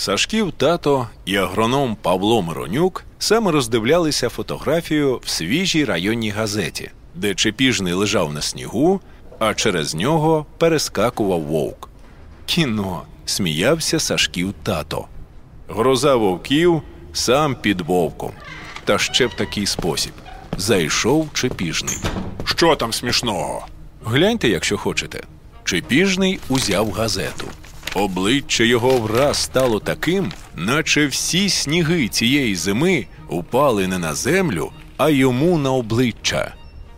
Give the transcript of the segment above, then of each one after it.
Сашків тато і агроном Павло Миронюк саме роздивлялися фотографію в свіжій районній газеті, де Чепіжний лежав на снігу, а через нього перескакував вовк. Кіно сміявся Сашків тато. Гроза вовків сам під вовком. Та ще в такий спосіб. Зайшов Чепіжний. Що там смішного? Гляньте, якщо хочете. Чепіжний узяв газету. Обличчя його враз стало таким, наче всі сніги цієї зими упали не на землю, а йому на обличчя.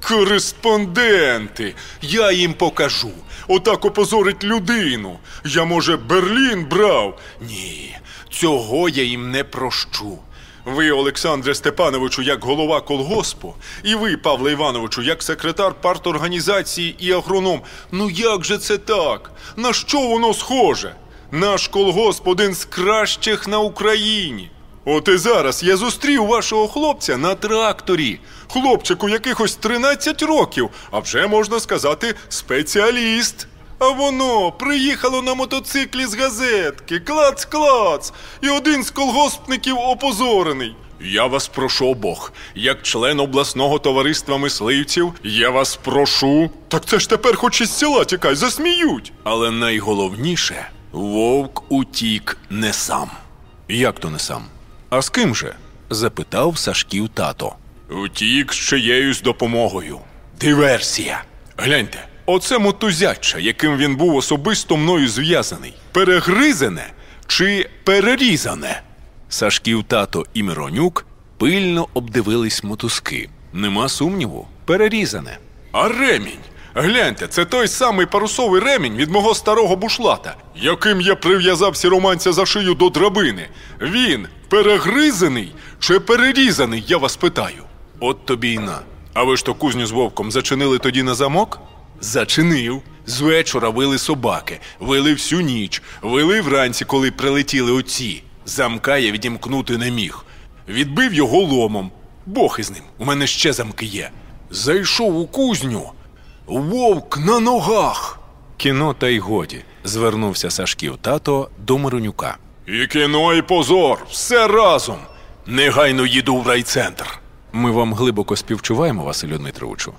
Кореспонденти, я їм покажу. Отак опозорить людину. Я, може, Берлін брав? Ні, цього я їм не прощу. Ви, Олександре Степановичу, як голова колгоспу, і ви, Павле Івановичу, як секретар парторганізації і агроном. Ну як же це так? На що воно схоже? Наш колгосп один з кращих на Україні. От і зараз я зустрів вашого хлопця на тракторі. Хлопчику якихось 13 років, а вже можна сказати, спеціаліст. А воно приїхало на мотоциклі з газетки, клац-клац, і один з колгоспників опозорений. Я вас прошу Бог, як член обласного товариства мисливців, я вас прошу. Так це ж тепер хоч із села тікай, засміють. Але найголовніше вовк утік не сам. Як то не сам? А з ким же? запитав Сашків тато. Утік з чиєюсь допомогою. Диверсія. Гляньте, оце мотузяча, яким він був особисто мною зв'язаний. Перегризене чи перерізане? Сашків тато і Миронюк пильно обдивились мотузки. Нема сумніву, перерізане. А ремінь. Гляньте, це той самий парусовий ремінь від мого старого бушлата, яким я прив'язав сіроманця за шию до драбини. Він перегризаний чи перерізаний, я вас питаю. От тобі й на. А ви ж то кузню з вовком зачинили тоді на замок? Зачинив. З вечора вили собаки, вили всю ніч, вили вранці, коли прилетіли оці. Замка я відімкнути не міг. Відбив його ломом. Бог із ним, у мене ще замки є. Зайшов у кузню. Вовк на ногах. Кіно та й годі, звернувся Сашків тато до Миронюка. І кіно, і позор, все разом. Негайно їду в райцентр. Ми вам глибоко співчуваємо, Василю Дмитровичу,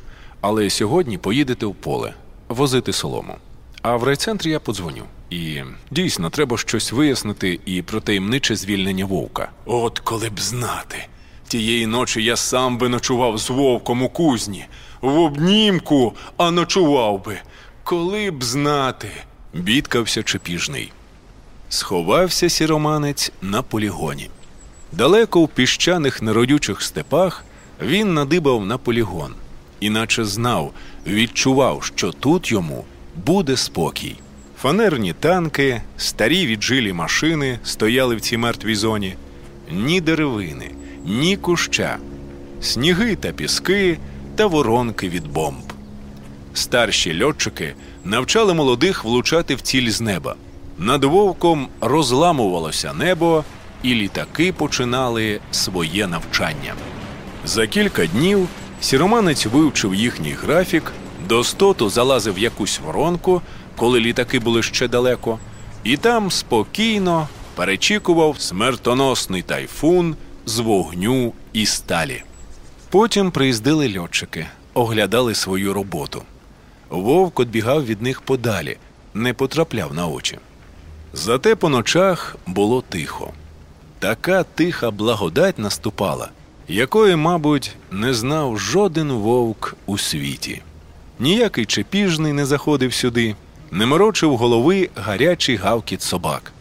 але сьогодні поїдете в поле возити солому. А в райцентрі я подзвоню. І дійсно треба щось вияснити і про таємниче звільнення вовка. От коли б знати. Тієї ночі я сам би ночував з вовком у кузні, в обнімку, а ночував би. Коли б знати. Бідкався Чепіжний. Сховався сіроманець на полігоні. Далеко в піщаних неродючих степах він надибав на полігон, іначе знав, відчував, що тут йому буде спокій. Фанерні танки, старі віджилі машини стояли в цій мертвій зоні, ні деревини, ні куща, сніги та піски та воронки від бомб. Старші льотчики навчали молодих влучати в ціль з неба. Над вовком розламувалося небо, і літаки починали своє навчання. За кілька днів сіроманець вивчив їхній графік, до стоту залазив в якусь воронку, коли літаки були ще далеко, і там спокійно перечікував смертоносний тайфун з вогню і сталі. Потім приїздили льотчики, оглядали свою роботу. Вовк одбігав від них подалі, не потрапляв на очі. Зате по ночах було тихо. Така тиха благодать наступала, якої, мабуть, не знав жоден вовк у світі. Ніякий чепіжний не заходив сюди, не морочив голови гарячий гавкіт собак.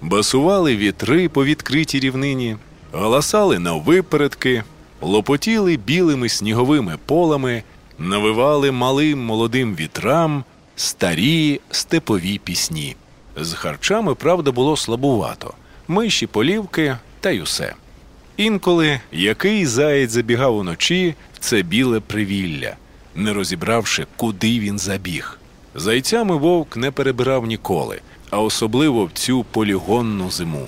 Басували вітри по відкритій рівнині, галасали на випередки, лопотіли білими сніговими полами, навивали малим молодим вітрам старі степові пісні. З харчами, правда, було слабувато миші, полівки та й усе. Інколи який заєць забігав уночі це біле привілля, не розібравши, куди він забіг. Зайцями вовк не перебирав ніколи, а особливо в цю полігонну зиму.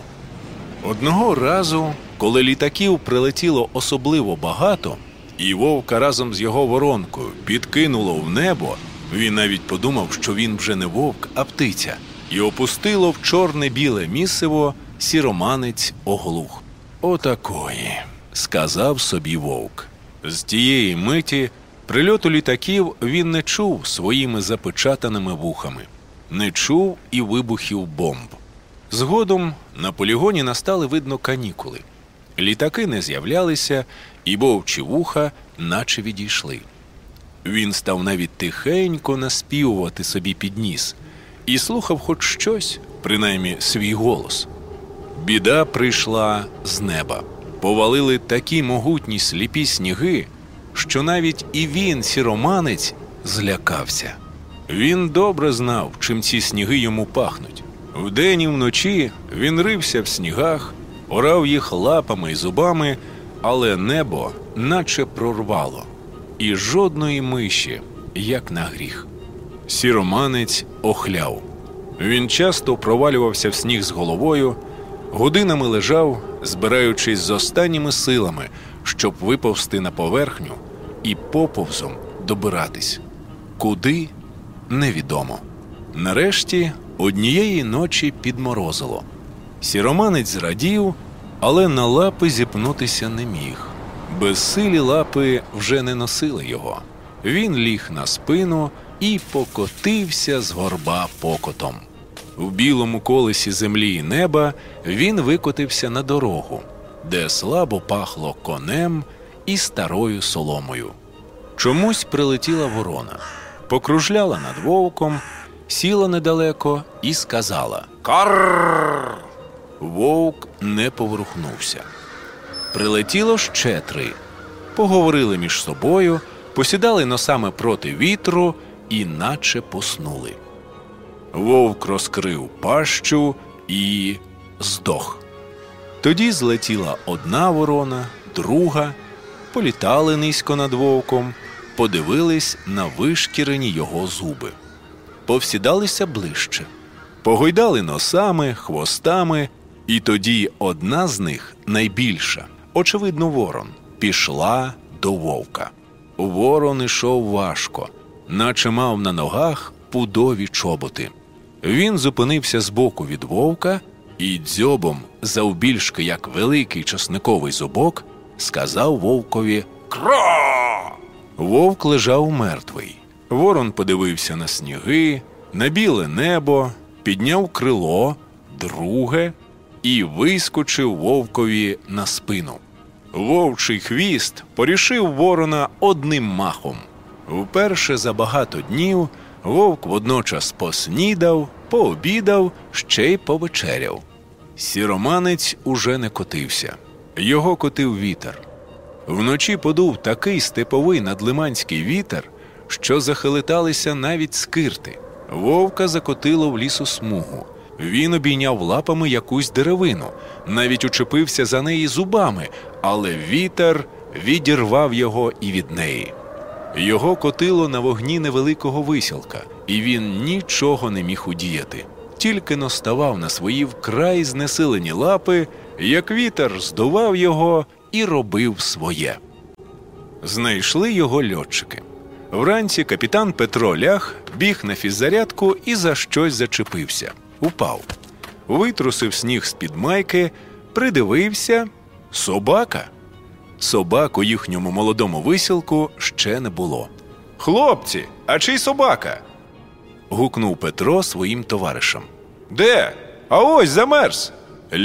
Одного разу, коли літаків прилетіло особливо багато, і вовка разом з його воронкою підкинуло в небо, він навіть подумав, що він вже не вовк, а птиця, і опустило в чорне біле місиво сіроманець оглух. Отакої, сказав собі вовк. З тієї миті прильоту літаків він не чув своїми запечатаними вухами, не чув і вибухів бомб. Згодом на полігоні настали видно канікули. Літаки не з'являлися, і вовчі вуха наче відійшли. Він став навіть тихенько наспівувати собі під ніс і слухав хоч щось, принаймні свій голос. Біда прийшла з неба. Повалили такі могутні сліпі сніги, що навіть і він, сіроманець, злякався. Він добре знав, чим ці сніги йому пахнуть. Вдень і вночі він рився в снігах, орав їх лапами і зубами, але небо наче прорвало, і жодної миші, як на гріх. Сіроманець охляв. Він часто провалювався в сніг з головою, годинами лежав, збираючись з останніми силами, щоб виповзти на поверхню і поповзом добиратись. Куди невідомо. Нарешті однієї ночі підморозило. Сіроманець зрадів, але на лапи зіпнутися не міг. Безсилі лапи вже не носили його. Він ліг на спину і покотився з горба покотом. В білому колесі землі і неба він викотився на дорогу, де слабо пахло конем і старою соломою. Чомусь прилетіла ворона, покружляла над вовком, сіла недалеко і сказала Карр. Вовк не поворухнувся. Прилетіло ще три. Поговорили між собою, посідали носами проти вітру і наче поснули. Вовк розкрив пащу і здох. Тоді злетіла одна ворона, друга, політали низько над вовком, подивились на вишкірені його зуби, повсідалися ближче, погойдали носами, хвостами, і тоді одна з них найбільша, очевидно, ворон, пішла до вовка. Ворон ішов важко, наче мав на ногах пудові чоботи. Він зупинився збоку від вовка і дзьобом, завбільшки як великий часниковий зубок, сказав вовкові Кра. Вовк лежав мертвий. Ворон подивився на сніги, на біле небо, підняв крило, друге і вискочив вовкові на спину. Вовчий хвіст порішив ворона одним махом. Вперше за багато днів вовк водночас поснідав, пообідав, ще й повечеряв. Сіроманець уже не котився, його котив вітер. Вночі подув такий степовий надлиманський вітер, що захилиталися навіть скирти. Вовка закотило в лісу смугу. Він обійняв лапами якусь деревину, навіть учепився за неї зубами, але вітер відірвав його і від неї. Його котило на вогні невеликого висілка, і він нічого не міг удіяти, тільки наставав на свої вкрай знесилені лапи, як вітер здував його і робив своє. Знайшли його льотчики. Вранці капітан Петро ляг, біг на фіззарядку і за щось зачепився. Упав. Витрусив сніг з-під майки, придивився собака. Собак у їхньому молодому висілку ще не було. Хлопці, а чий собака? гукнув Петро своїм товаришам. Де? А ось замерз.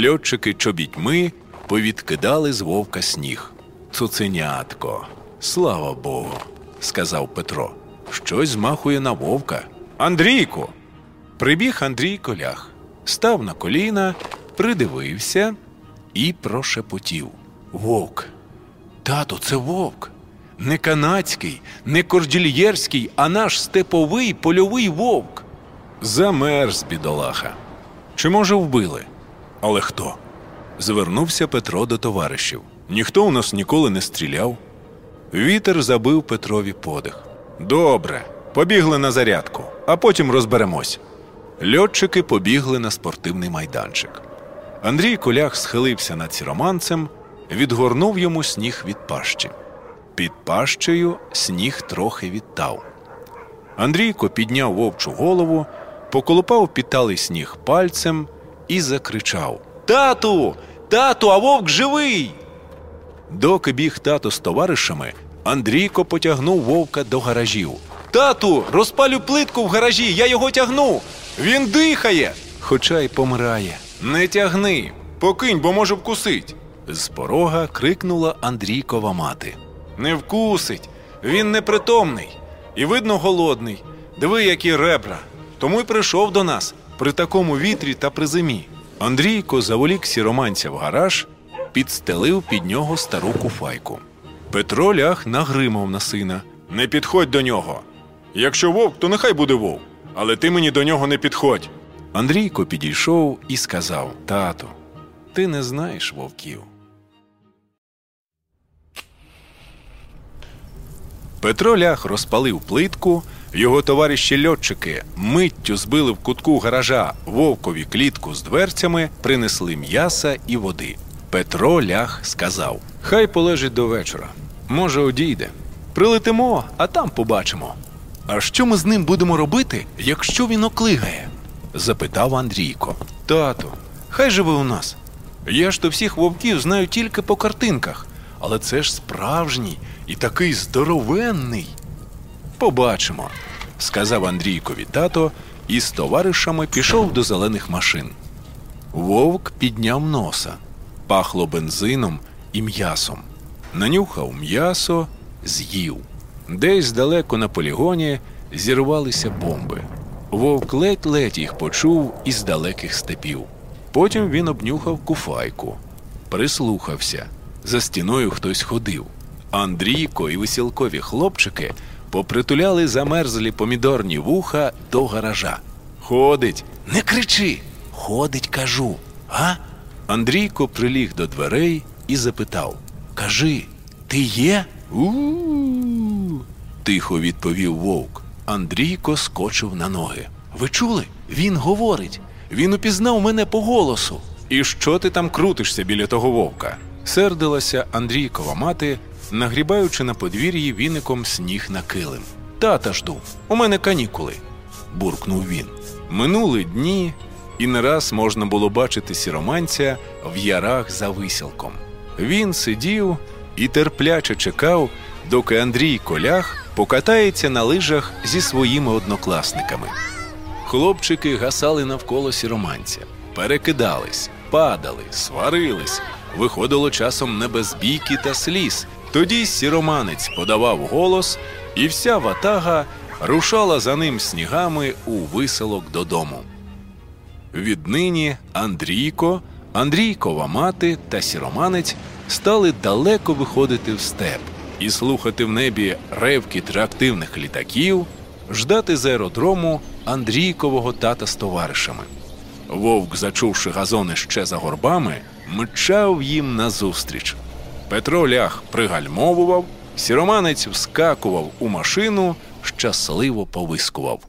Льотчики чобітьми повідкидали з вовка сніг. Цуценятко, слава Богу, сказав Петро. Щось змахує на вовка. Андрійку. Прибіг Андрій Колях, став на коліна, придивився і прошепотів. Вовк. Тато, це вовк. Не канадський, не кордільєрський, а наш степовий польовий вовк. Замерз, бідолаха. Чи, може, вбили? Але хто? Звернувся Петро до товаришів. Ніхто у нас ніколи не стріляв. Вітер забив Петрові подих. Добре, побігли на зарядку, а потім розберемось. Льотчики побігли на спортивний майданчик. Андрій Колях схилився над сіроманцем, відгорнув йому сніг від пащі. Під пащею сніг трохи відтав. Андрійко підняв вовчу голову, поколупав підталий сніг пальцем і закричав Тату! Тату, а вовк живий! Доки біг тато з товаришами, Андрійко потягнув вовка до гаражів. Тату, розпалю плитку в гаражі, я його тягну. Він дихає, хоча й помирає. Не тягни, покинь, бо може вкусить. З порога крикнула Андрійкова мати. Не вкусить, він непритомний і, видно, голодний. Диви, які ребра. Тому й прийшов до нас при такому вітрі та при зимі. Андрійко заволік сіроманця в гараж, підстелив під нього стару куфайку. Петро ляг нагримав на сина. Не підходь до нього. Якщо вовк, то нехай буде вовк, але ти мені до нього не підходь. Андрійко підійшов і сказав: Тато, ти не знаєш вовків. Петро ляг розпалив плитку, його товариші льотчики миттю збили в кутку гаража вовкові клітку з дверцями, принесли м'яса і води. Петро ляг сказав: Хай полежить до вечора. Може, одійде. Прилетимо, а там побачимо. А що ми з ним будемо робити, якщо він оклигає? запитав Андрійко. Тату, хай живе у нас. Я ж то всіх вовків знаю тільки по картинках, але це ж справжній і такий здоровенний. Побачимо, сказав Андрійкові тато і з товаришами пішов до зелених машин. Вовк підняв носа, пахло бензином і м'ясом. Нанюхав м'ясо, з'їв. Десь далеко на полігоні зірвалися бомби. Вовк ледь-ледь їх почув із далеких степів. Потім він обнюхав куфайку, прислухався. За стіною хтось ходив. Андрійко і веселкові хлопчики попритуляли замерзлі помідорні вуха до гаража. Ходить, не кричи. Ходить, кажу. А? Андрійко приліг до дверей і запитав: Кажи, ти є? У-у-у. тихо відповів вовк. Андрійко скочив на ноги. Ви чули? Він говорить. Він упізнав мене по голосу. І що ти там крутишся біля того вовка? Сердилася Андрійкова мати, нагрібаючи на подвір'ї віником сніг на килим. Тата жду, у мене канікули, буркнув він. Минули дні, і не раз можна було бачити сіроманця в ярах за висілком. Він сидів і терпляче чекав, доки Андрій Колях покатається на лижах зі своїми однокласниками. Хлопчики гасали навколо сіроманця, перекидались, падали, сварились. Виходило часом не без бійки та сліз. Тоді сіроманець подавав голос, і вся ватага рушала за ним снігами у виселок додому. Віднині Андрійко, Андрійкова мати та сіроманець стали далеко виходити в степ і слухати в небі ревкіт реактивних літаків, ждати з аеродрому Андрійкового тата з товаришами. Вовк, зачувши газони ще за горбами, мчав їм назустріч. Петро ляг пригальмовував, сіроманець вскакував у машину, щасливо повискував.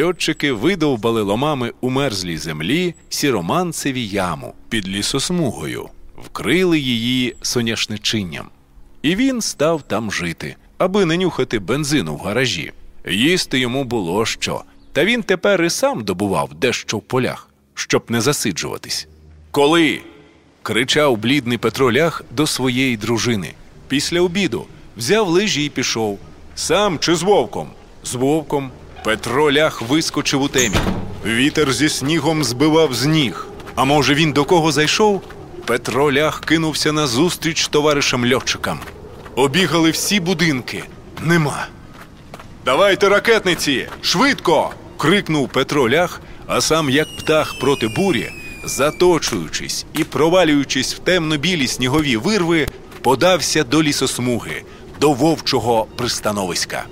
Льотчики видовбали ломами у мерзлій землі сіроманцеві яму під лісосмугою, вкрили її соняшничинням. І він став там жити, аби не нюхати бензину в гаражі. Їсти йому було що. Та він тепер і сам добував дещо в полях, щоб не засиджуватись. Коли? Кричав блідний Петро Лях до своєї дружини. Після обіду взяв лижі і пішов. Сам чи з вовком? З вовком. Петро Лях вискочив у темі. Вітер зі снігом збивав з ніг. А може, він до кого зайшов? Петро Лях кинувся назустріч товаришам льотчикам. Обігали всі будинки. Нема. Давайте ракетниці! Швидко! крикнув Петро Лях, а сам, як птах проти бурі, заточуючись і провалюючись в темно-білі снігові вирви, подався до лісосмуги, до вовчого пристановиська.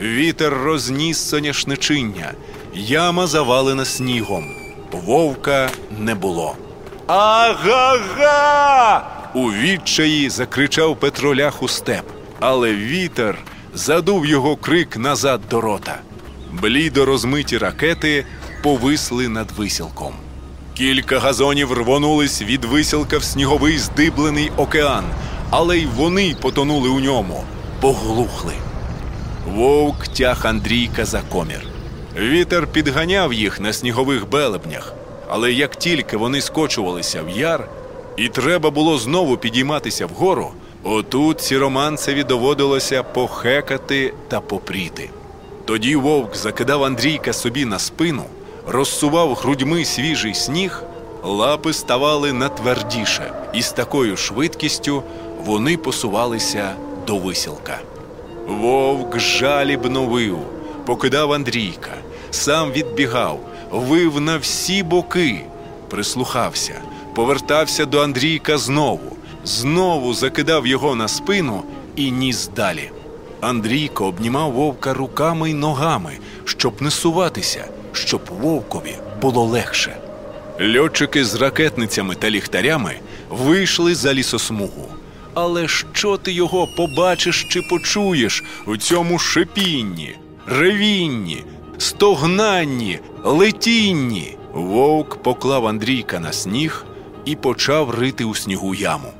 Вітер розніс соняшничиння, яма завалена снігом. Вовка не було. Ага-га! У відчаї закричав Петро Лях у степ, але вітер задув його крик назад до рота. Блідо розмиті ракети повисли над висілком. Кілька газонів рвонулись від висілка в сніговий здиблений океан, але й вони потонули у ньому, поглухли. Вовк тяг Андрійка за комір. Вітер підганяв їх на снігових белебнях, Але як тільки вони скочувалися в яр, і треба було знову підійматися вгору, отут сіроманцеві доводилося похекати та попріти. Тоді вовк закидав Андрійка собі на спину, розсував грудьми свіжий сніг, лапи ставали натвердіше, і з такою швидкістю вони посувалися до висілка. Вовк жалібно вив, покидав Андрійка, сам відбігав, вив на всі боки, прислухався, повертався до Андрійка знову, знову закидав його на спину і ніс далі. Андрійко обнімав вовка руками й ногами, щоб не суватися, щоб вовкові було легше. Льотчики з ракетницями та ліхтарями вийшли за лісосмугу. Але що ти його побачиш чи почуєш у цьому шипінні, ревінні, стогнанні, летінні? Вовк поклав Андрійка на сніг і почав рити у снігу яму.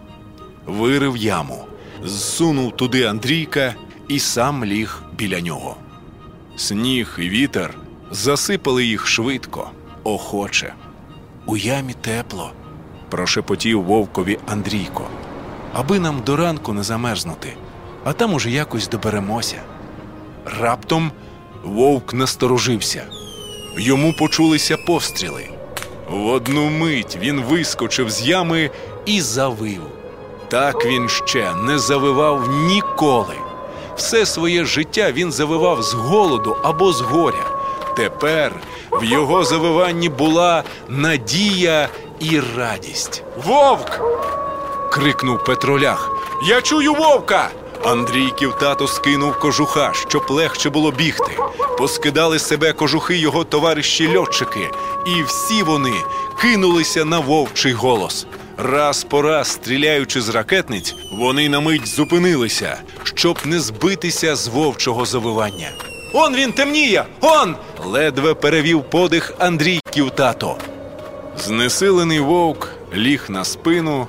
Вирив яму, зсунув туди Андрійка і сам ліг біля нього. Сніг і вітер засипали їх швидко, охоче. У ямі тепло, прошепотів вовкові Андрійко. Аби нам до ранку не замерзнути, а там уже якось доберемося. Раптом вовк насторожився. Йому почулися постріли. В одну мить він вискочив з ями і завив. Так він ще не завивав ніколи. Все своє життя він завивав з голоду або з горя. Тепер в його завиванні була надія і радість. Вовк! крикнув Петролях. Я чую вовка. Андрійків тато скинув кожуха, щоб легше було бігти. Поскидали з себе кожухи його товариші льотчики, і всі вони кинулися на вовчий голос. Раз по раз, стріляючи з ракетниць, вони на мить зупинилися, щоб не збитися з вовчого завивання. Он він темніє! Он! ледве перевів подих Андрійків тато. Знесилений вовк ліг на спину,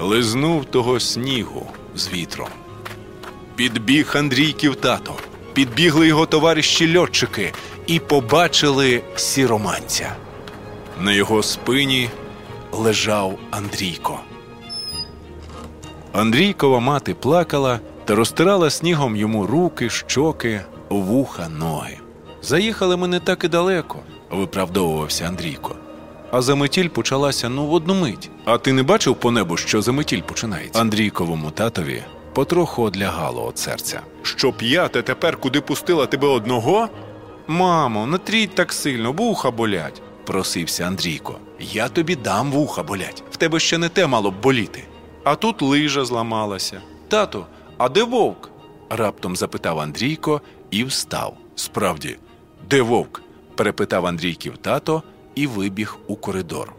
лизнув того снігу з вітром. Підбіг Андрійків тато, підбігли його товариші льотчики і побачили сіроманця. На його спині лежав Андрійко. Андрійкова мати плакала та розтирала снігом йому руки, щоки, вуха, ноги. Заїхали ми не так і далеко, виправдовувався Андрійко. А заметіль почалася ну в одну мить. А ти не бачив по небу, що заметіль починається? Андрійковому татові потроху одлягало від серця. Щоб я те тепер куди пустила тебе одного? Мамо, не тріть так сильно, вуха болять, просився Андрійко. Я тобі дам вуха болять. В тебе ще не те мало б боліти. А тут лижа зламалася. Тато, а де вовк? раптом запитав Андрійко і встав. Справді, де вовк? перепитав Андрійків тато і вибіг у коридор.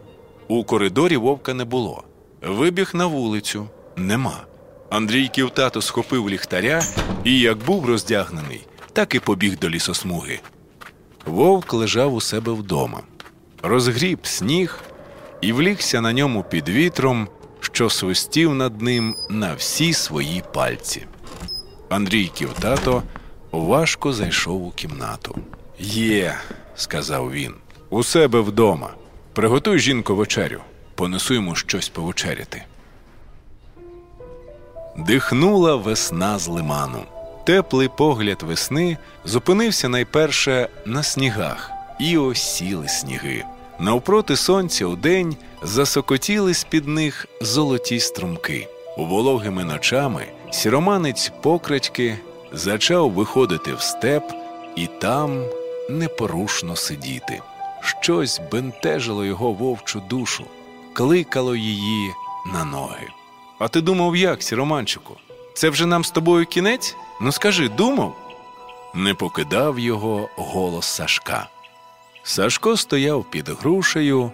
У коридорі вовка не було. Вибіг на вулицю нема. Андрійків тато схопив ліхтаря і, як був роздягнений, так і побіг до лісосмуги. Вовк лежав у себе вдома, розгріб сніг і влігся на ньому під вітром, що свистів над ним на всі свої пальці. Андрійків тато важко зайшов у кімнату. Є, сказав він, у себе вдома. Приготуй жінку вечерю, понесу йому щось повечеряти. Дихнула весна з лиману. Теплий погляд весни зупинився найперше на снігах, і осіли сніги. Навпроти сонця удень засокотіли з-під них золоті струмки. Вологими ночами сіроманець покрадьки зачав виходити в степ і там непорушно сидіти. Щось бентежило його вовчу душу, кликало її на ноги. А ти думав, як, сіроманчику? Це вже нам з тобою кінець? Ну скажи, думав? Не покидав його голос Сашка. Сашко стояв під грушею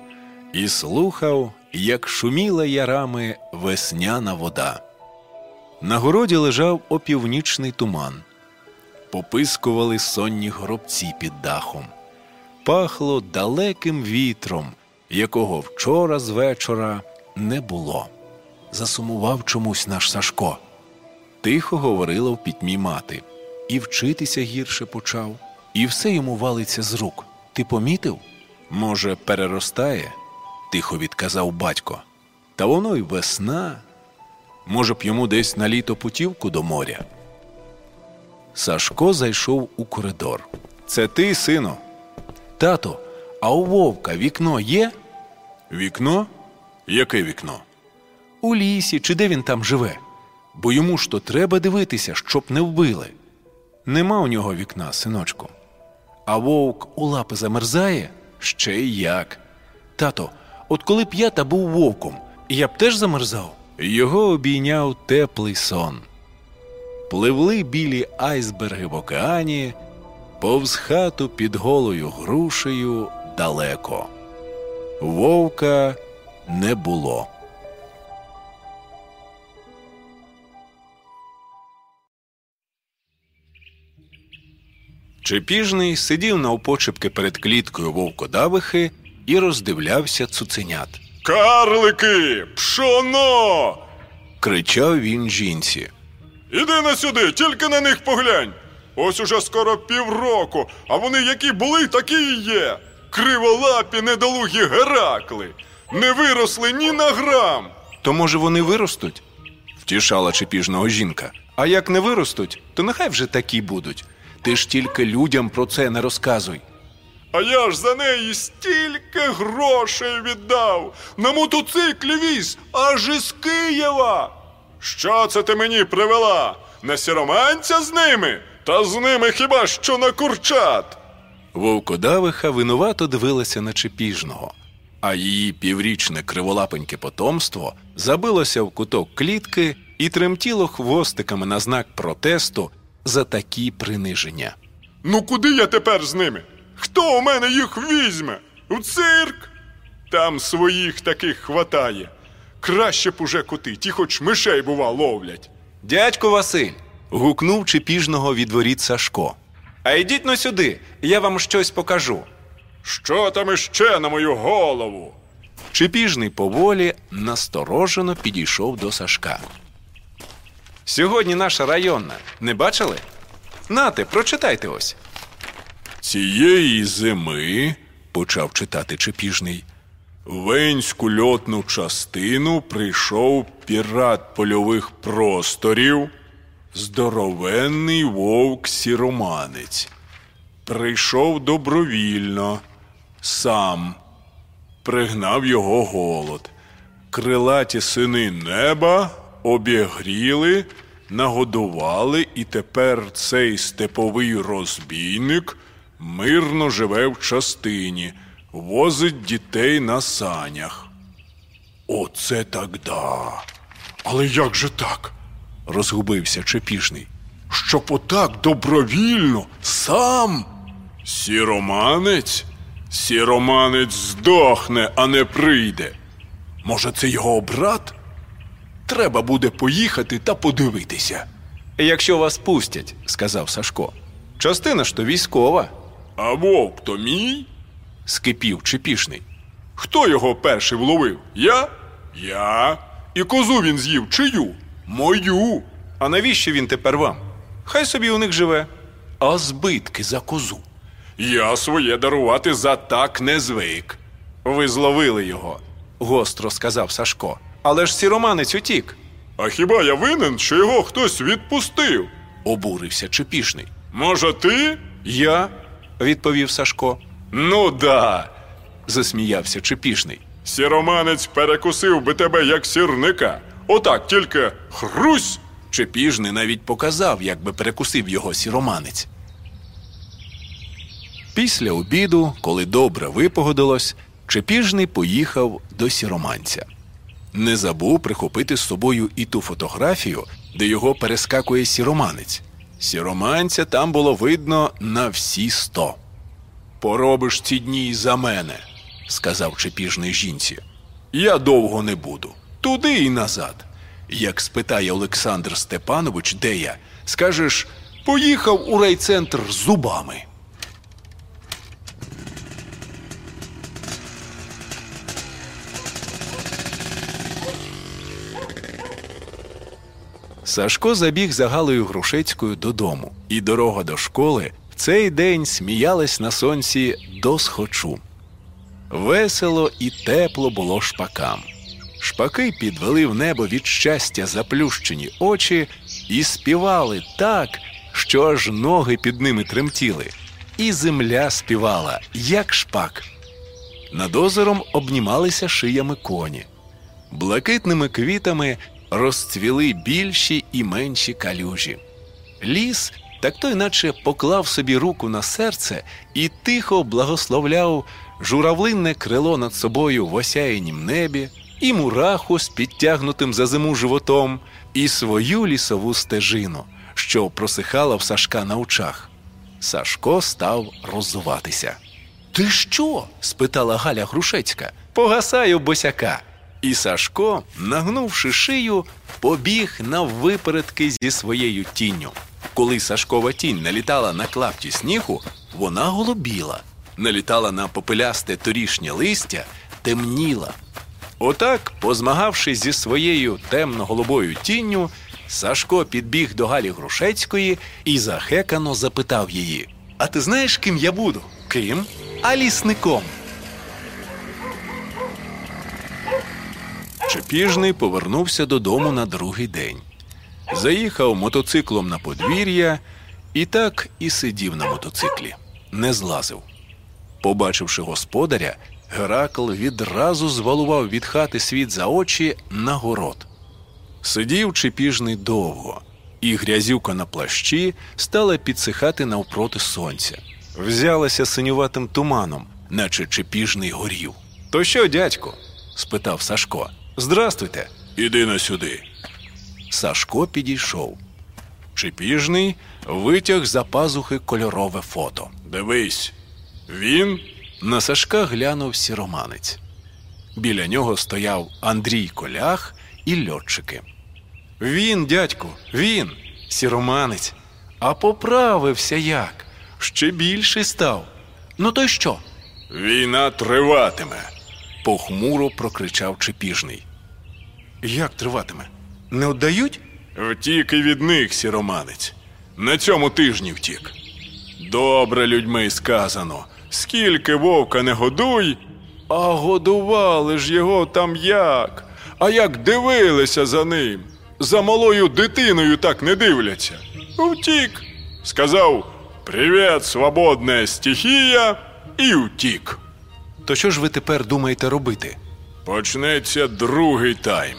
і слухав, як шуміла ярами весняна вода. На городі лежав опівнічний туман, попискували сонні горобці під дахом, пахло далеким вітром, якого вчора з вечора не було. Засумував чомусь наш Сашко. Тихо говорила в пітьмі мати, і вчитися гірше почав, і все йому валиться з рук. Ти помітив? Може, переростає? тихо відказав батько. Та воно й весна. Може б йому десь на літо путівку до моря. Сашко зайшов у коридор. Це ти, сину? Тато, а у вовка вікно є? Вікно? Яке вікно? У лісі, чи де він там живе? Бо йому ж то треба дивитися, щоб не вбили. Нема у нього вікна, синочку. А вовк у лапи замерзає? Ще й як. Тато, от коли б я та був вовком, я б теж замерзав. Його обійняв теплий сон. Пливли білі айсберги в океані, повз хату під голою грушею далеко. Вовка не було. Чепіжний сидів навпочепки перед кліткою вовкодавихи і роздивлявся цуценят. Карлики! Пшоно! Кричав він жінці. Іди на сюди, тільки на них поглянь. Ось уже скоро півроку, а вони які були, такі і є. Криволапі недолугі Геракли. Не виросли ні на грам. То може вони виростуть? втішала чепіжного жінка. А як не виростуть, то нехай вже такі будуть. Ти ж тільки людям про це не розказуй. А я ж за неї стільки грошей віддав. На мотоциклі віз аж із Києва. Що це ти мені привела? На сіроманця з ними? Та з ними хіба що на курчат. Вовкодавиха винувато дивилася на чепіжного, а її піврічне криволапеньке потомство забилося в куток клітки і тремтіло хвостиками на знак протесту за такі приниження. Ну куди я тепер з ними? Хто у мене їх візьме? У цирк? Там своїх таких хватає. Краще б уже коти, ті хоч мишей, бува, ловлять. Дядько Василь. гукнув чепіжного від воріт Сашко. А йдіть но сюди, я вам щось покажу. Що там іще на мою голову? Чепіжний поволі насторожено підійшов до Сашка. Сьогодні наша районна. Не бачили? Нате, прочитайте ось. Цієї зими, почав читати Чепіжний, в Енську льотну частину прийшов пірат польових просторів, здоровенний вовк сіроманець. Прийшов добровільно, сам, пригнав його голод. Крилаті сини неба обігріли, нагодували, і тепер цей степовий розбійник мирно живе в частині, возить дітей на санях. Оце так да. Але як же так? розгубився Чепішний. Щоб отак добровільно, сам. Сіроманець? Сіроманець здохне, а не прийде. Може, це його брат? Треба буде поїхати та подивитися. Якщо вас пустять, сказав Сашко. Частина ж то військова. А вовк то мій? скипів Чепішний. Хто його перший вловив? Я? Я. І козу він з'їв чию? Мою. А навіщо він тепер вам? Хай собі у них живе. А збитки за козу. Я своє дарувати за так не звик. Ви зловили його, гостро сказав Сашко. Але ж сіроманець утік. А хіба я винен, що його хтось відпустив? обурився Чепішний. Може, ти? Я? Відповів Сашко. Ну да. засміявся Чепішний. Сіроманець перекусив би тебе як сірника. Отак тільки хрусь. Чепіжний навіть показав, як би перекусив його сіроманець. Після обіду, коли добре випогодилось, Чепіжний поїхав до сіроманця. Не забув прихопити з собою і ту фотографію, де його перескакує сіроманець. Сіроманця там було видно на всі сто. Поробиш ці дні й за мене, сказав Чепіжний жінці. Я довго не буду. Туди і назад. Як спитає Олександр Степанович, де я, скажеш, поїхав у райцентр зубами. Сашко забіг за Галою Грушецькою додому, і дорога до школи в цей день сміялась на сонці до схочу. Весело і тепло було шпакам. Шпаки підвели в небо від щастя заплющені очі і співали так, що аж ноги під ними тремтіли, і земля співала, як шпак. Над озером обнімалися шиями коні. Блакитними квітами розцвіли більші і менші калюжі. Ліс так той наче поклав собі руку на серце і тихо благословляв журавлинне крило над собою в осяянім небі, і мураху з підтягнутим за зиму животом, і свою лісову стежину, що просихала в Сашка на очах. Сашко став роззуватися. Ти що? спитала Галя Грушецька. Погасаю босяка. І Сашко, нагнувши шию, побіг наввипередки зі своєю тінню. Коли Сашкова тінь налітала на клапті снігу, вона голубіла, налітала на попелясте торішнє листя, темніла. Отак, позмагавшись зі своєю темно-голубою тінню, Сашко підбіг до Галі Грушецької і захекано запитав її: А ти знаєш, ким я буду? Ким? А лісником. Чепіжний повернувся додому на другий день. Заїхав мотоциклом на подвір'я і так і сидів на мотоциклі, не злазив. Побачивши господаря, Геракл відразу звалував від хати світ за очі на город. Сидів чепіжний довго, і грязюка на плащі стала підсихати навпроти сонця. Взялася синюватим туманом, наче чепіжний горів. То що, дядько? спитав Сашко. Здрастуйте. Іди на сюди. Сашко підійшов. Чепіжний витяг за пазухи кольорове фото. Дивись, він на Сашка глянув сіроманець. Біля нього стояв Андрій Колях і льотчики. Він, дядьку, він, сіроманець, а поправився як? Ще більший став. Ну то й що? Війна триватиме, похмуро прокричав Чепіжний. Як триватиме? Не отдають? Втік і від них, сіроманець. На цьому тижні втік. Добре людьми сказано. Скільки вовка не годуй, а годували ж його там як. А як дивилися за ним. За малою дитиною так не дивляться. Втік. Сказав Привіт, свободна стихія, і втік. То що ж ви тепер думаєте робити? Почнеться другий тайм.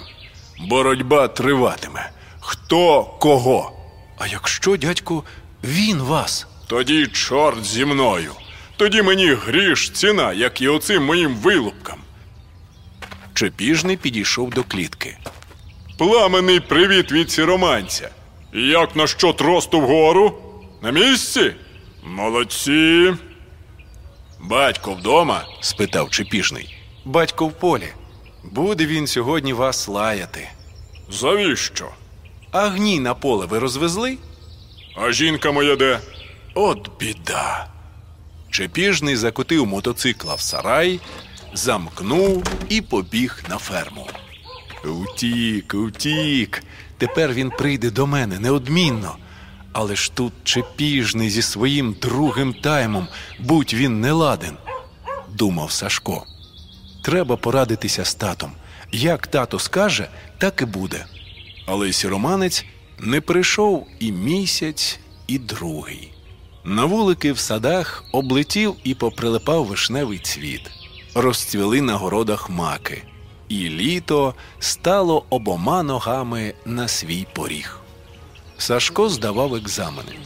Боротьба триватиме. Хто кого? А якщо, дядьку, він вас? Тоді чорт зі мною. Тоді мені гріш ціна, як і оцим моїм вилупкам. Чепіжний підійшов до клітки. Пламенний привіт від сіроманця. Як на що тросту вгору? На місці? Молодці. Батько вдома? спитав Чепіжний. Батько в полі. Буде він сьогодні вас лаяти. Завіщо? А гній на поле ви розвезли? А жінка моя де? От біда. Чепіжний закотив мотоцикла в сарай, замкнув і побіг на ферму. Утік, утік. Тепер він прийде до мене неодмінно. Але ж тут чепіжний зі своїм другим таймом, будь він не ладен, думав Сашко. Треба порадитися з татом. Як тато скаже, так і буде. Але сіроманець не прийшов і місяць, і другий. На вулики в садах облетів і поприлипав вишневий цвіт, розцвіли на городах маки, і літо стало обома ногами на свій поріг. Сашко здавав екзамени.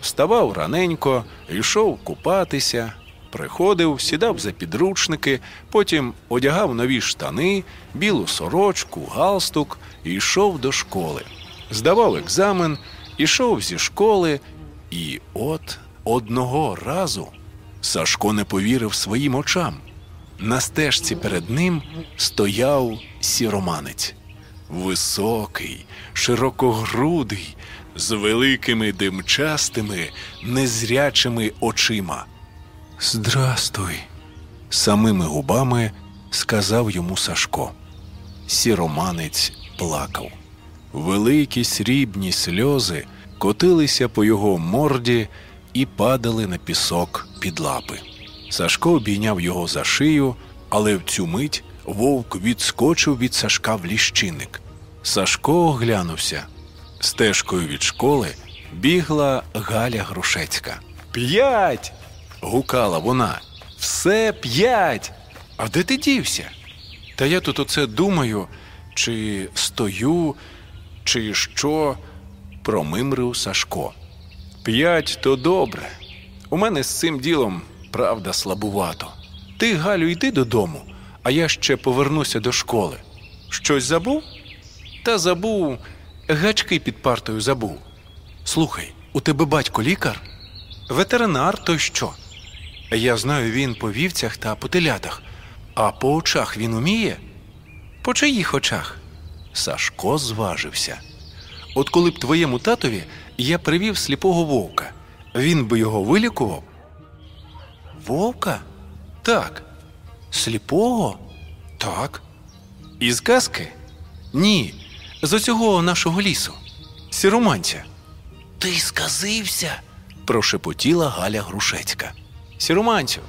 Вставав раненько, йшов купатися, приходив, сідав за підручники, потім одягав нові штани, білу сорочку, галстук і йшов до школи. Здавав екзамен, ішов зі школи, і от одного разу Сашко не повірив своїм очам. На стежці перед ним стояв сіроманець. Високий, широкогрудий, з великими димчастими, незрячими очима. Здрастуй, самими губами сказав йому Сашко. Сіроманець плакав. Великі срібні сльози котилися по його морді і падали на пісок під лапи. Сашко обійняв його за шию, Але в цю мить вовк відскочив від Сашка в ліщинник. Сашко оглянувся. Стежкою від школи бігла Галя Грушецька. П'ять. гукала вона. Все п'ять. А де ти дівся? Та я тут оце думаю, чи стою, чи що, промимрив Сашко. П'ять то добре. У мене з цим ділом правда слабувато. Ти, Галю, йди додому, а я ще повернуся до школи. Щось забув? Та забув, гачки під партою забув. Слухай, у тебе батько лікар? Ветеринар то що? Я знаю, він по вівцях та по телятах, а по очах він уміє? По чиїх очах? Сашко зважився. От коли б твоєму татові я привів сліпого вовка, він би його вилікував? Вовка? Так. Сліпого? Так. Із казки? Ні. З оцього нашого лісу. Сіроманця. Ти сказився? прошепотіла Галя Грушецька. Сіроманцю,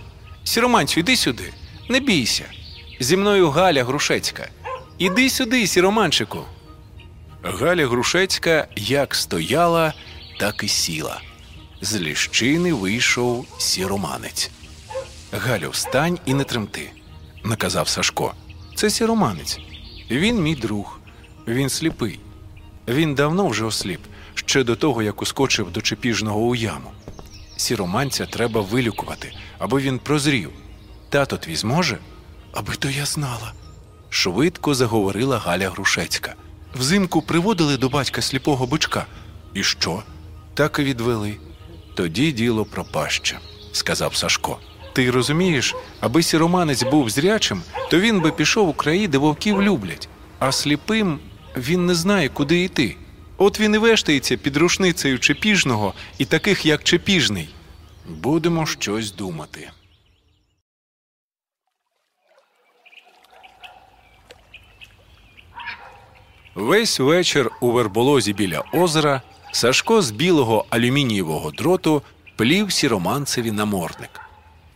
сіроманцю, іди сюди. Не бійся. Зі мною Галя Грушецька. Іди сюди, сіроманчику. Галя Грушецька як стояла, так і сіла. З ліщини вийшов сіроманець. Галю, встань і не тремти, наказав Сашко. Це сіроманець. Він мій друг, він сліпий. Він давно вже осліп, ще до того, як ускочив до чепіжного у яму. Сіроманця треба вилікувати, аби він прозрів. Тато твій зможе? Аби то я знала. Швидко заговорила Галя Грушецька. Взимку приводили до батька сліпого бичка. І що? Так і відвели. Тоді діло пропаще, сказав Сашко. Ти розумієш, аби сіроманець був зрячим, то він би пішов у краї, де вовків люблять, а сліпим він не знає, куди йти. От він і вештається під рушницею чепіжного і таких, як чепіжний. Будемо щось думати. Весь вечір у верболозі біля озера Сашко з білого алюмінієвого дроту плів сіроманцеві намордник.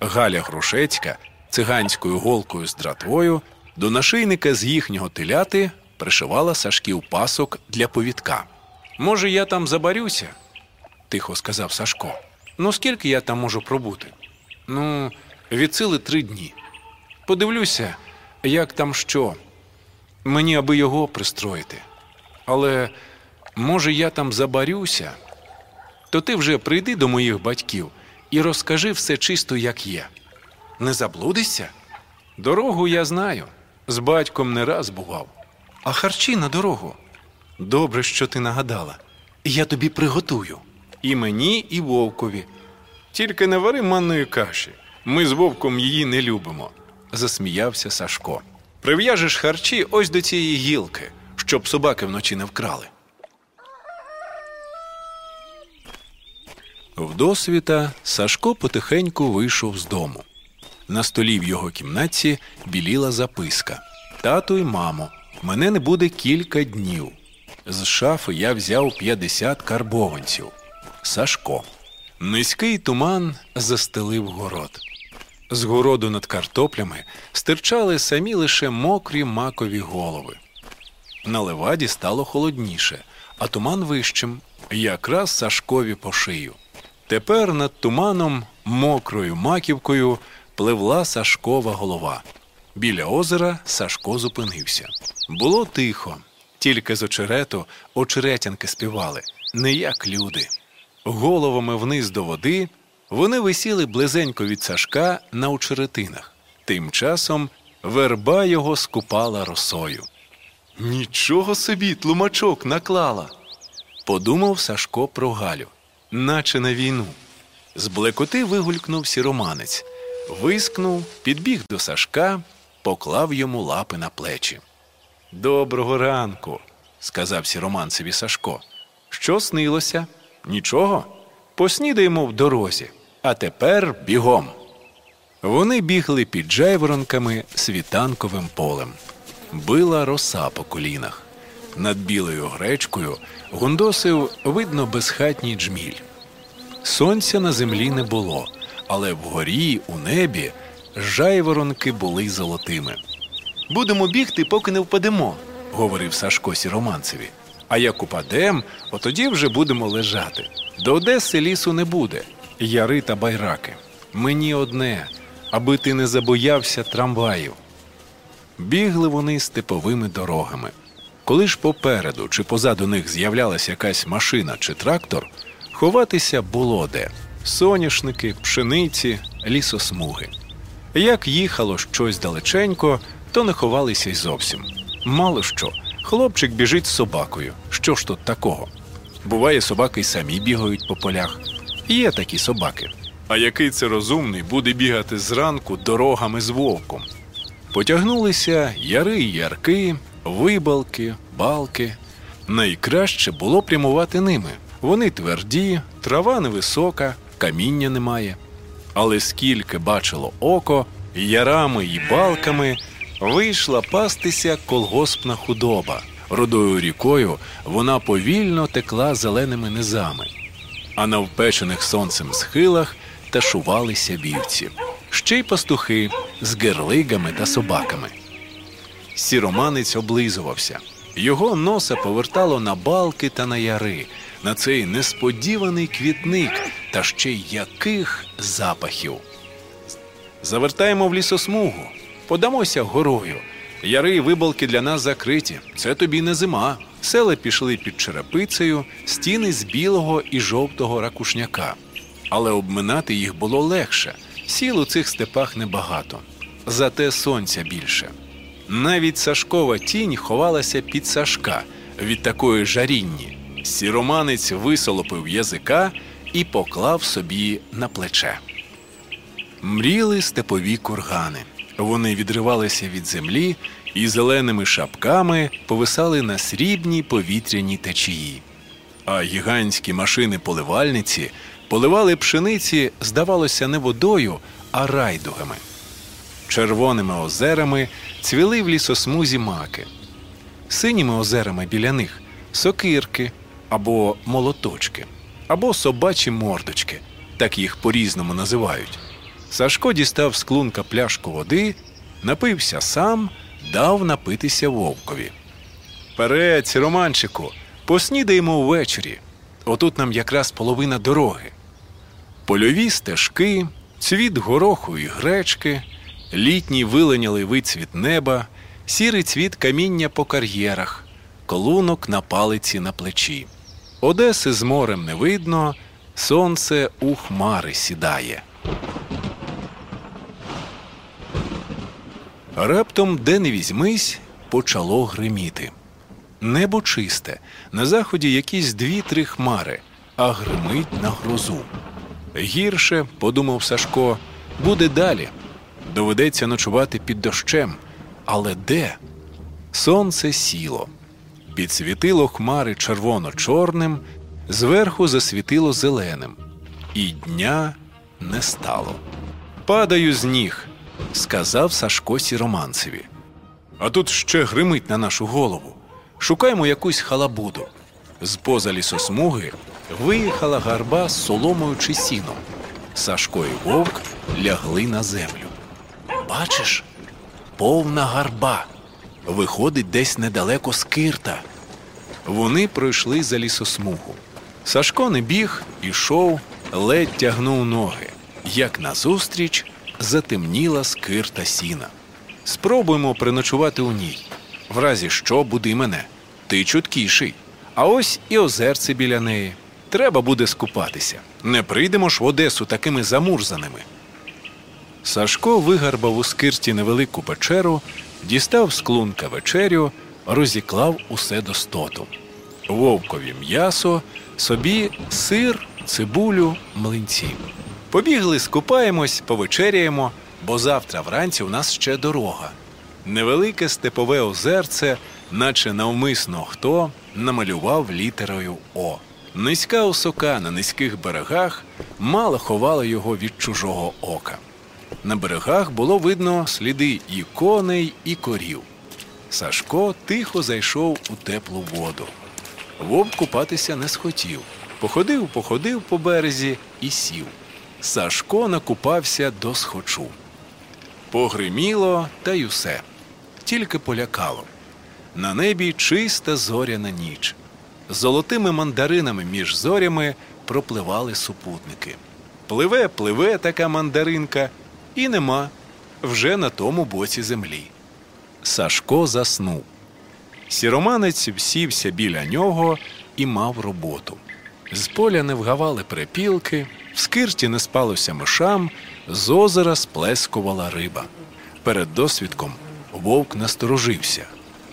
Галя Грушецька циганською голкою з дратвою до нашийника з їхнього теляти пришивала Сашків пасок для повідка. Може, я там забарюся? тихо сказав Сашко. Ну, скільки я там можу пробути? Ну, від сили три дні. Подивлюся, як там що. Мені аби його пристроїти. Але може я там забарюся, то ти вже прийди до моїх батьків і розкажи все чисто, як є. Не заблудишся? Дорогу я знаю. З батьком не раз бував. А харчі на дорогу. Добре, що ти нагадала. Я тобі приготую. І мені, і вовкові. Тільки не вари манної каші. Ми з вовком її не любимо, засміявся Сашко. Прив'яжеш харчі ось до цієї гілки, щоб собаки вночі не вкрали. Вдосвіта Сашко потихеньку вийшов з дому. На столі в його кімнаті біліла записка: Тату й мамо, мене не буде кілька днів. З шафи я взяв 50 карбованців. Сашко. Низький туман застелив город. З городу над картоплями стирчали самі лише мокрі макові голови. На леваді стало холодніше, а туман вищим, якраз Сашкові по шию. Тепер над туманом, мокрою маківкою, пливла Сашкова голова. Біля озера Сашко зупинився. Було тихо, тільки з очерету очеретянки співали, не як люди. Головами вниз до води вони висіли близенько від Сашка на очеретинах. Тим часом верба його скупала росою. Нічого собі, тлумачок наклала, подумав Сашко про Галю, наче на війну. З блекоти вигулькнув сіроманець, вискнув, підбіг до Сашка, поклав йому лапи на плечі. Доброго ранку, сказав сіроманцеві Сашко. Що снилося? Нічого. Поснідаємо в дорозі, а тепер бігом. Вони бігли під жайворонками світанковим полем. Била роса по колінах. Над білою гречкою гундосив видно безхатній джміль. Сонця на землі не було, але вгорі, у небі, жайворонки були золотими. Будемо бігти, поки не впадемо, говорив Сашко сіроманцеві. А як упадем, отоді вже будемо лежати. До Одеси лісу не буде, яри та байраки. Мені одне, аби ти не забоявся трамваїв. Бігли вони степовими дорогами. Коли ж попереду чи позаду них з'являлася якась машина чи трактор, ховатися було де соняшники, пшениці, лісосмуги. Як їхало щось далеченько, то не ховалися й зовсім. Мало що, хлопчик біжить з собакою. Що ж тут такого? Буває, собаки й самі бігають по полях. Є такі собаки. А який це розумний буде бігати зранку дорогами з вовком? Потягнулися яри й ярки, вибалки, балки. Найкраще було прямувати ними. Вони тверді, трава невисока, каміння немає. Але скільки бачило око, ярами й балками вийшла пастися колгоспна худоба. Рудою рікою вона повільно текла зеленими низами, а на впечених сонцем схилах ташувалися вівці, ще й пастухи з герлигами та собаками. Сіроманець облизувався. Його носа повертало на балки та на яри, на цей несподіваний квітник, та ще яких запахів. Завертаємо в лісосмугу, подамося горою. Яри і вибалки для нас закриті. Це тобі не зима. Села пішли під черепицею, стіни з білого і жовтого ракушняка. Але обминати їх було легше. Сіл у цих степах небагато. Зате сонця більше. Навіть Сашкова тінь ховалася під Сашка від такої жарінні. Сіроманець висолопив язика і поклав собі на плече. Мріли степові кургани. Вони відривалися від землі і зеленими шапками повисали на срібній повітряній течії. А гігантські машини-поливальниці поливали пшениці, здавалося, не водою, а райдугами. Червоними озерами цвіли в лісосмузі маки, синіми озерами біля них сокирки або молоточки, або собачі мордочки, так їх по-різному називають. Сашко дістав з клунка пляшку води, напився сам, дав напитися вовкові. Перець, Романчику, поснідаємо ввечері. Отут нам якраз половина дороги. Польові стежки, цвіт гороху і гречки, літній виленялий вицвіт неба, сірий цвіт каміння по кар'єрах, колунок на палиці на плечі. Одеси з морем не видно, сонце у хмари сідає. Раптом, де не візьмись, почало гриміти. Небо чисте, на заході якісь дві-три хмари, а гримить на грозу. Гірше, подумав Сашко, буде далі. Доведеться ночувати під дощем. Але де? Сонце сіло. Підсвітило хмари червоно-чорним, зверху засвітило зеленим, і дня не стало. Падаю з ніг, сказав Сашко сіроманцеві. А тут ще гримить на нашу голову. Шукаємо якусь халабуду. З поза лісосмуги виїхала гарба з соломою чи сіном. Сашко і вовк лягли на землю. Бачиш, повна гарба. Виходить десь недалеко з кирта. Вони пройшли за лісосмугу. Сашко не біг, ішов, ледь тягнув ноги. Як назустріч затемніла скирта сіна. Спробуємо приночувати у ній. В разі що буди мене. Ти чуткіший. А ось і озерце біля неї. Треба буде скупатися. Не прийдемо ж в Одесу такими замурзаними. Сашко вигарбав у скирті невелику печеру, дістав з клунка вечерю, розіклав усе до стоту. Вовкові м'ясо, собі сир, цибулю, млинці. Побігли, скупаємось, повечеряємо, бо завтра вранці у нас ще дорога. Невелике степове озерце, наче навмисно хто, намалював літерою О. Низька осока на низьких берегах мало ховала його від чужого ока. На берегах було видно сліди і коней, і корів. Сашко тихо зайшов у теплу воду. Вовк купатися не схотів. Походив, походив по березі і сів. Сашко накупався до схочу. Погриміло, та й усе. Тільки полякало. На небі чиста зоряна ніч. Золотими мандаринами між зорями пропливали супутники. Пливе, пливе така мандаринка, і нема вже на тому боці землі. Сашко заснув. Сіроманець всівся біля нього і мав роботу. З поля не вгавали припілки, в скирті не спалося мишам, з озера сплескувала риба. Перед досвідком вовк насторожився.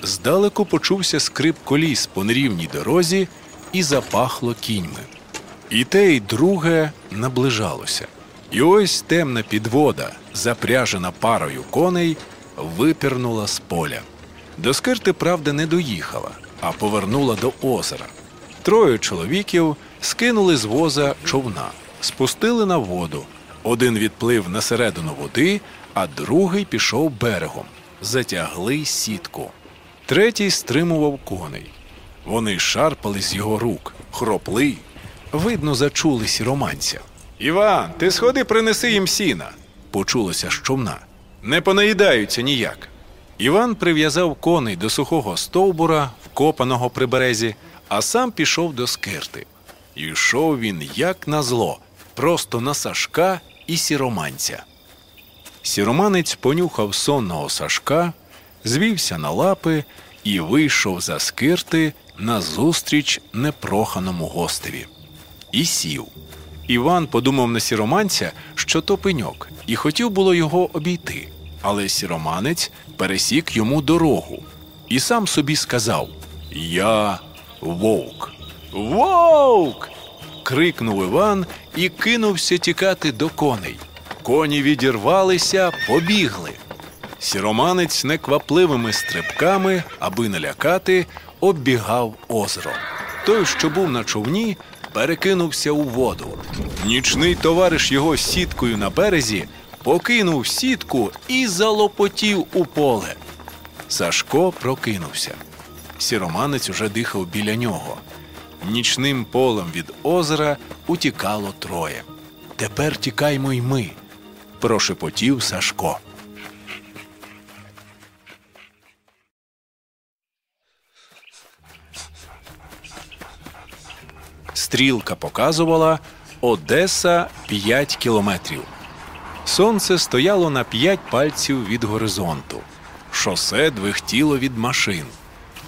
Здалеку почувся скрип коліс по нерівній дорозі і запахло кіньми. І те, й друге наближалося. І ось темна підвода, запряжена парою коней, випірнула з поля. До скирти, правда, не доїхала, а повернула до озера. Троє чоловіків скинули з воза човна, спустили на воду. Один відплив на середину води, а другий пішов берегом. Затягли сітку. Третій стримував коней. Вони шарпали з його рук, хропли. Видно, зачули сіроманця. Іван, ти сходи, принеси їм сіна, почулося з човна. Не понаїдаються ніяк. Іван прив'язав коней до сухого стовбура, вкопаного при березі, а сам пішов до скирти. Йшов він, як на зло, просто на Сашка і сіроманця. Сіроманець понюхав сонного Сашка, звівся на лапи і вийшов за скирти назустріч непроханому гостеві. І сів. Іван подумав на сіроманця, що то пеньок, і хотів було його обійти. Але сіроманець пересік йому дорогу і сам собі сказав: Я вовк. Вовк. крикнув Іван і кинувся тікати до коней. Коні відірвалися, побігли. Сіроманець неквапливими стрибками, аби налякати, оббігав озеро. Той, що був на човні, перекинувся у воду. Нічний товариш його сіткою на березі покинув сітку і залопотів у поле. Сашко прокинувся. Сіроманець уже дихав біля нього. Нічним полем від озера утікало троє. Тепер тікаймо й ми, прошепотів Сашко. Стрілка показувала Одеса 5 кілометрів. Сонце стояло на 5 пальців від горизонту. Шосе двихтіло від машин.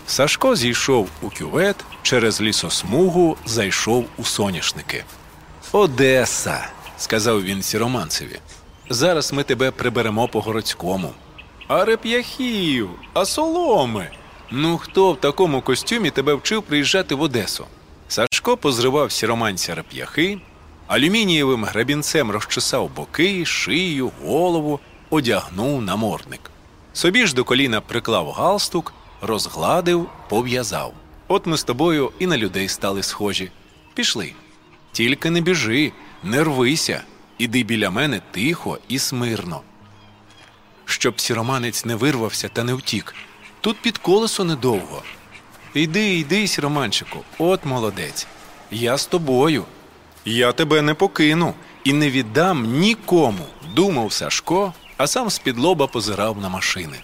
Сашко зійшов у кювет, через лісосмугу зайшов у соняшники. Одеса, сказав він сіроманцеві. Зараз ми тебе приберемо по городському. А реп'яхів, а соломи. Ну хто в такому костюмі тебе вчив приїжджати в Одесу? Сашко позривав сіроманця реп'яхи, алюмінієвим грабінцем розчесав боки, шию, голову, одягнув намордник. Собі ж до коліна приклав галстук, розгладив, пов'язав. От ми з тобою і на людей стали схожі. Пішли. Тільки не біжи, не рвися, іди біля мене тихо і смирно. Щоб сіроманець не вирвався та не втік. Тут під колесо недовго. Йди, йди, сіроманчику, от молодець. Я з тобою. Я тебе не покину і не віддам нікому, думав Сашко, а сам з-під лоба позирав на машини.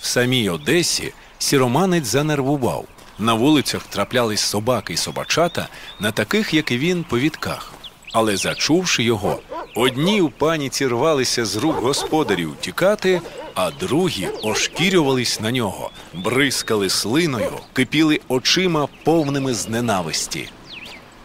В самій Одесі сіроманець занервував. На вулицях траплялись собаки й собачата на таких, як і він, повідках. Але зачувши його, одні в паніці рвалися з рук господарів тікати, а другі ошкірювались на нього, бризкали слиною, кипіли очима повними з ненависті.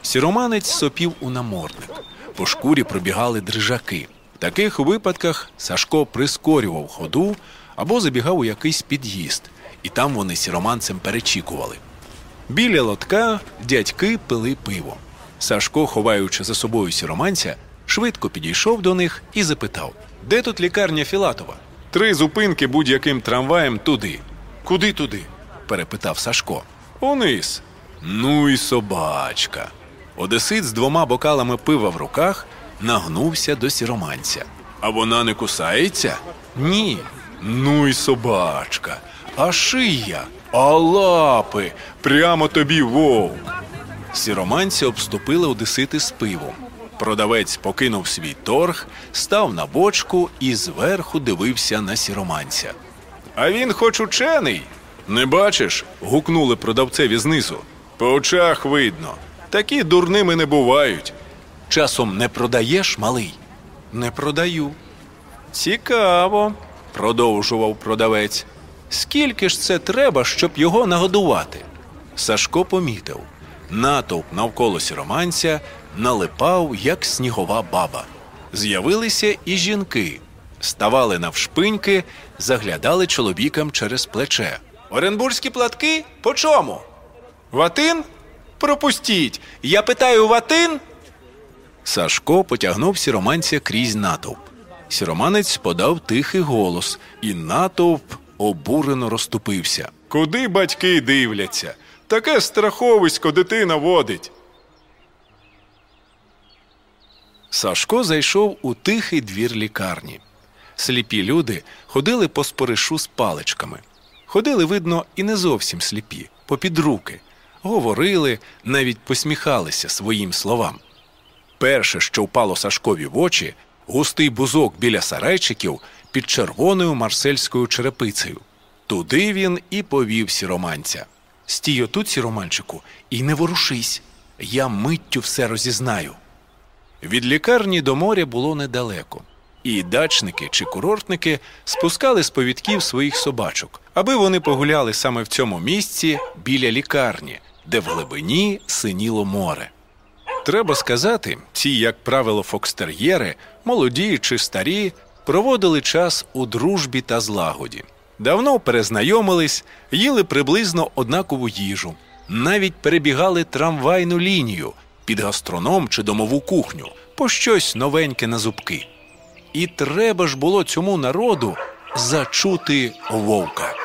Сіроманець сопів у намордник. По шкурі пробігали дрижаки. В таких випадках Сашко прискорював ходу або забігав у якийсь під'їзд, і там вони сіроманцем перечікували. Біля лотка дядьки пили пиво. Сашко, ховаючи за собою сіроманця, швидко підійшов до них і запитав: Де тут лікарня Філатова? Три зупинки будь-яким трамваєм туди. Куди туди? перепитав Сашко. Униз. Ну і собачка. Одесит з двома бокалами пива в руках нагнувся до сіроманця. А вона не кусається? Ні. Ну і собачка. А шия, а лапи. Прямо тобі вовк. Сіроманця обступили одесити з пивом. Продавець покинув свій торг, став на бочку і зверху дивився на сіроманця. А він хоч учений. Не бачиш? гукнули продавцеві знизу. По очах видно. Такі дурними не бувають. Часом не продаєш, малий? Не продаю. Цікаво, продовжував продавець. Скільки ж це треба, щоб його нагодувати? Сашко помітив. Натовп навколо сіроманця налипав, як снігова баба. З'явилися і жінки, ставали навшпиньки, заглядали чоловікам через плече. Оренбурзькі платки по чому? Ватин? Пропустіть. Я питаю ватин. Сашко потягнув сіроманця крізь натовп. Сіроманець подав тихий голос, і натовп обурено розступився. Куди батьки дивляться? Таке страховисько дитина водить. Сашко зайшов у тихий двір лікарні. Сліпі люди ходили по споришу з паличками. Ходили, видно, і не зовсім сліпі, попід руки, говорили, навіть посміхалися своїм словам. Перше, що впало Сашкові в очі, густий бузок біля сарайчиків під червоною марсельською черепицею. Туди він і повів сіроманця. Стій отут, сіроманчику, і не ворушись. Я миттю все розізнаю. Від лікарні до моря було недалеко, і дачники чи курортники спускали з повідків своїх собачок, аби вони погуляли саме в цьому місці біля лікарні, де в глибині синіло море. Треба сказати, ці, як правило, фокстер'єри, молоді чи старі, проводили час у дружбі та злагоді. Давно перезнайомились, їли приблизно однакову їжу, навіть перебігали трамвайну лінію під гастроном чи домову кухню по щось новеньке на зубки. І треба ж було цьому народу зачути вовка.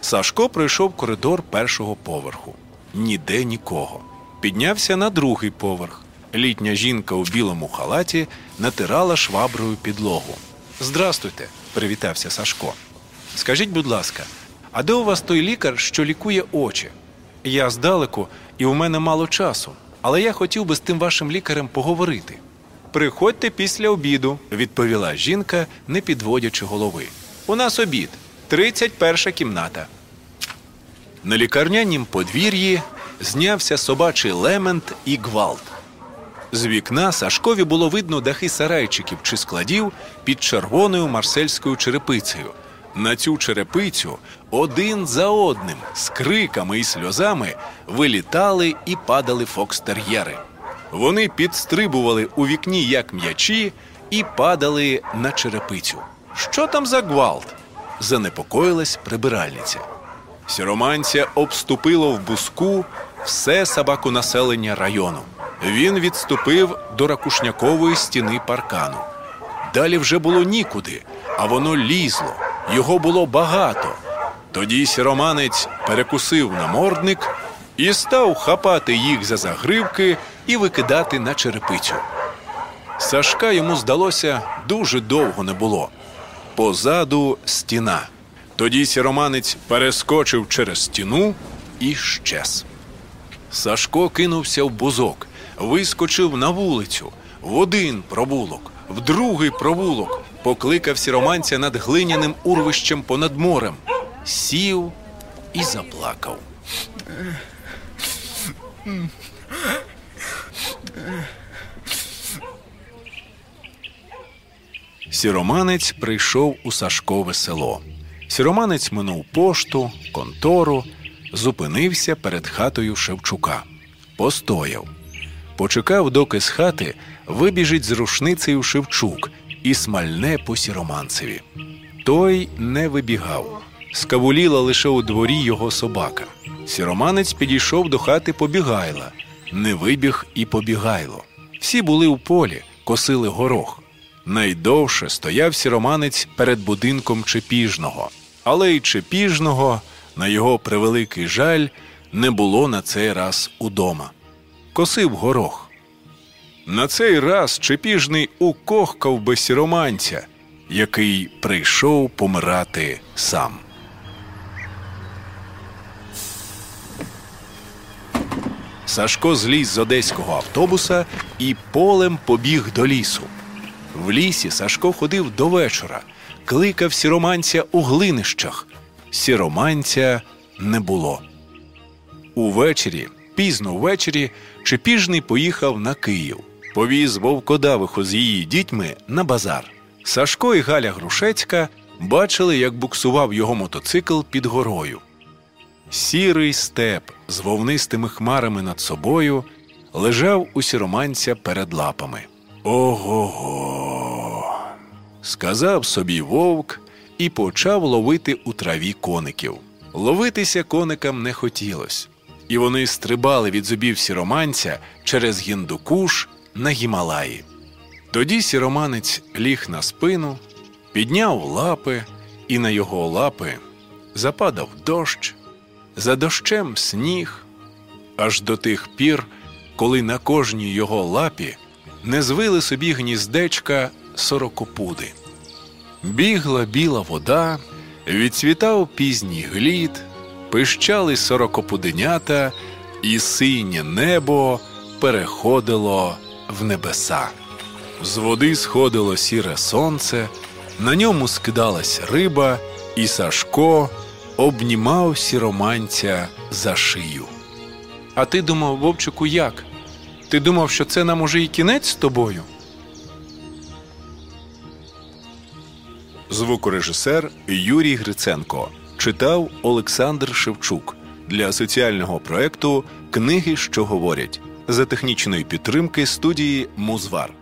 Сашко пройшов коридор першого поверху. Ніде нікого. Піднявся на другий поверх. Літня жінка у білому халаті натирала шваброю підлогу. Здрастуйте, привітався Сашко. Скажіть, будь ласка, а де у вас той лікар, що лікує очі? Я здалеку, і у мене мало часу, але я хотів би з тим вашим лікарем поговорити. Приходьте після обіду, відповіла жінка, не підводячи голови. У нас обід, 31 кімната. На лікарнянім подвір'ї знявся собачий лемент і гвалт. З вікна Сашкові було видно дахи сарайчиків чи складів під червоною марсельською черепицею. На цю черепицю один за одним з криками і сльозами вилітали і падали фокстер'єри. Вони підстрибували у вікні як м'ячі і падали на черепицю. Що там за гвалт? занепокоїлась прибиральниця. Сіроманця обступило в буску все собаконаселення району. Він відступив до ракушнякової стіни паркану. Далі вже було нікуди, а воно лізло, його було багато. Тоді сіроманець перекусив намордник і став хапати їх за загривки і викидати на черепицю. Сашка йому здалося дуже довго не було. Позаду стіна. Тоді сіроманець перескочив через стіну і щез. Сашко кинувся в бузок, вискочив на вулицю, в один провулок, в другий провулок, покликав сіроманця над глиняним урвищем понад морем, сів і заплакав. Сіроманець прийшов у Сашкове село. Сіроманець минув пошту, контору, зупинився перед хатою Шевчука. Постояв. Почекав, доки з хати вибіжить з рушницею Шевчук і смальне по сіроманцеві. Той не вибігав. Скавуліла лише у дворі його собака. Сіроманець підійшов до хати Побігайла. Не вибіг і Побігайло. Всі були у полі, косили горох. Найдовше стояв сіроманець перед будинком Чепіжного, але й Чепіжного, на його превеликий жаль, не було на цей раз удома. Косив горох. На цей раз Чепіжний укохкав би сіроманця, який прийшов помирати сам. Сашко зліз з одеського автобуса і полем побіг до лісу. В лісі Сашко ходив до вечора, кликав сіроманця у глинищах. Сіроманця не було. Увечері, пізно ввечері, Чепіжний поїхав на Київ, повіз вовкодавиху з її дітьми на базар. Сашко і Галя Грушецька бачили, як буксував його мотоцикл під горою. Сірий степ з вовнистими хмарами над собою лежав у сіроманця перед лапами. Ого-го. сказав собі вовк і почав ловити у траві коників. Ловитися коникам не хотілось, і вони стрибали від зубів сіроманця через гіндукуш на Гімалаї. Тоді сіроманець ліг на спину, підняв лапи, і на його лапи западав дощ, за дощем сніг, аж до тих пір, коли на кожній його лапі не звили собі гніздечка сорокопуди. Бігла біла вода, відцвітав пізній глід, пищали сорокопуденята, і синє небо переходило в небеса. З води сходило сіре сонце, на ньому скидалась риба, і Сашко обнімав сіроманця за шию. А ти думав, Вовчику, як? Ти думав, що це нам уже і кінець з тобою? Звукорежисер Юрій Гриценко читав Олександр Шевчук для соціального проекту Книги, що говорять за технічної підтримки студії Музвар.